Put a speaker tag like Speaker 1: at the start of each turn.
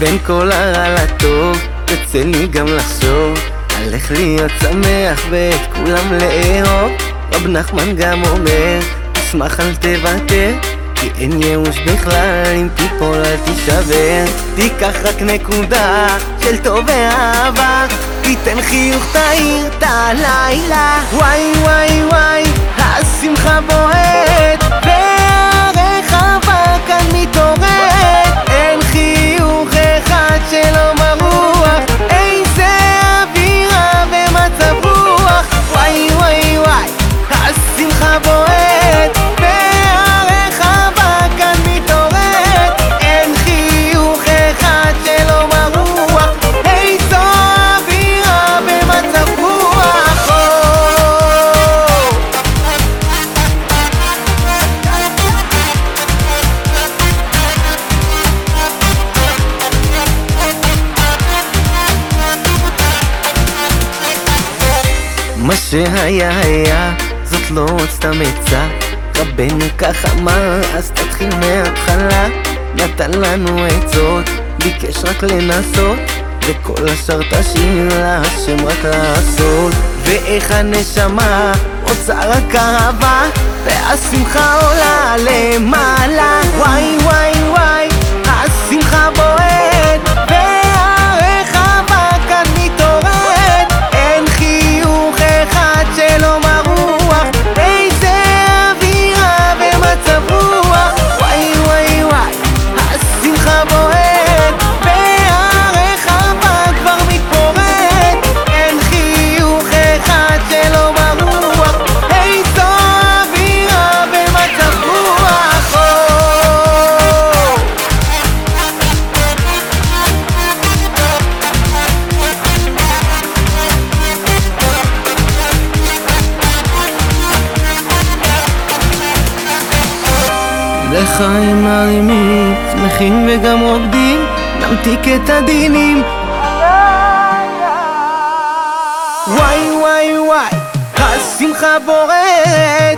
Speaker 1: בין כל הרע לטוב, יוצא לי גם לחשוב איך להיות שמח ואת כולם לאהוב. רב נחמן גם אומר, תשמח אל תוותר, כי אין ייאוש בכלל אם תיפול אל תישבר. תיקח רק נקודה של טוב ואהבה, תיתן חיוך תאיר את הלילה. וואי וואי וואי, השמחה בועט, בועט, והרחבה כאן מתעוררת. אין חיוך אחד שלא מרוח, איזו אווירה ומצב רוח. מה שהיה היה, זאת לא סתם עצה. רבנו כך אמר, אז תתחיל מההתחלה. נתן לנו עצות, ביקש רק לנסות. וכל השאר תשאיר להשם רק לעשות. ואיך הנשמה רוצה רק אהבה? והשמחה עולה למעלה. וואי וואי וואי, לחיים מרימים, שמחים וגם רוקדים, נמתיק את הדינים. וואי וואי וואי, השמחה בוערת,